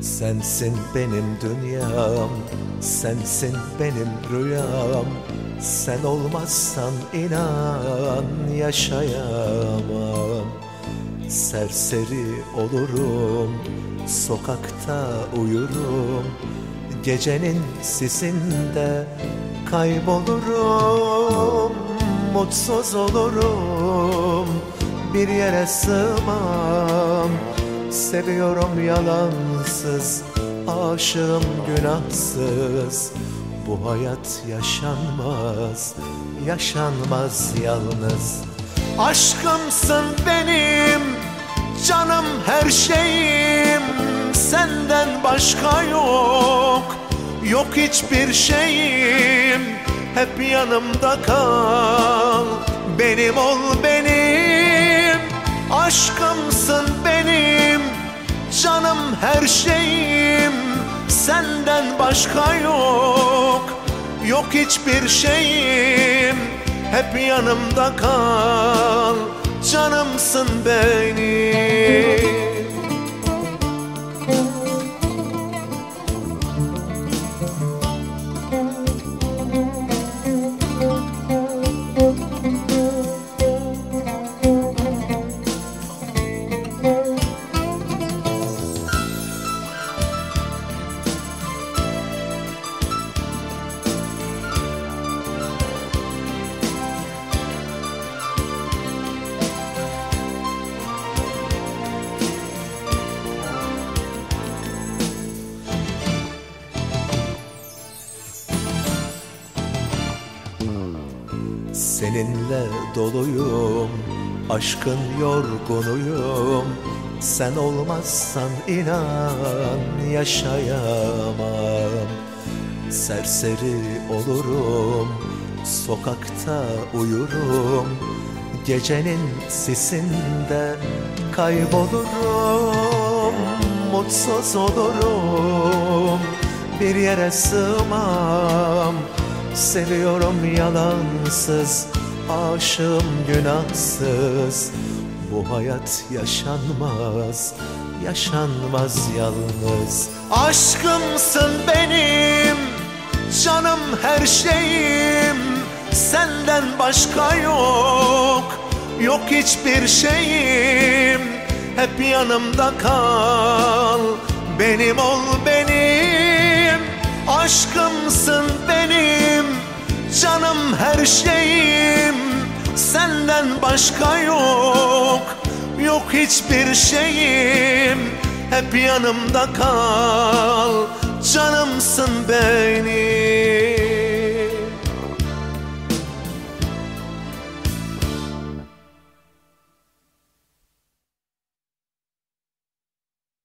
Sensin benim dünyam, sensin benim rüyam. Sen olmazsan inan yaşayamam. Serseri olurum, sokakta uyurum. Gecenin sisinde kaybolurum. Mutsuz olurum, bir yere sığmam Seviyorum yalansız Aşığım günahsız. Bu hayat yaşanmaz Yaşanmaz yalnız. Aşkımsın benim Canım her şeyim. Senden başka yok Yok hiçbir şeyim. Hep yanımda kal Benim ol benim. Aşkımsın Canım her şeyim Senden başka yok. Yok hiçbir şeyim Hep yanımda kal. Canımsın benim Seninle doluyum, aşkın yorgunuyum. Sen olmazsan inan yaşayamam. Serseri olurum, sokakta uyurum. Gecenin sisinde kaybolurum Mutsuz olurum, bir yere sığmam Seviyorum yalansız, aşığım günahsız. Bu hayat yaşanmaz, yaşanmaz yalnız. Aşkımsın benim, canım her şeyim. Senden başka yok, yok hiçbir şeyim. Hep yanımda kal, benim ol benim. Canım her şeyim. Senden başka yok Yok hiçbir şeyim. Hep yanımda kal Canımsın benim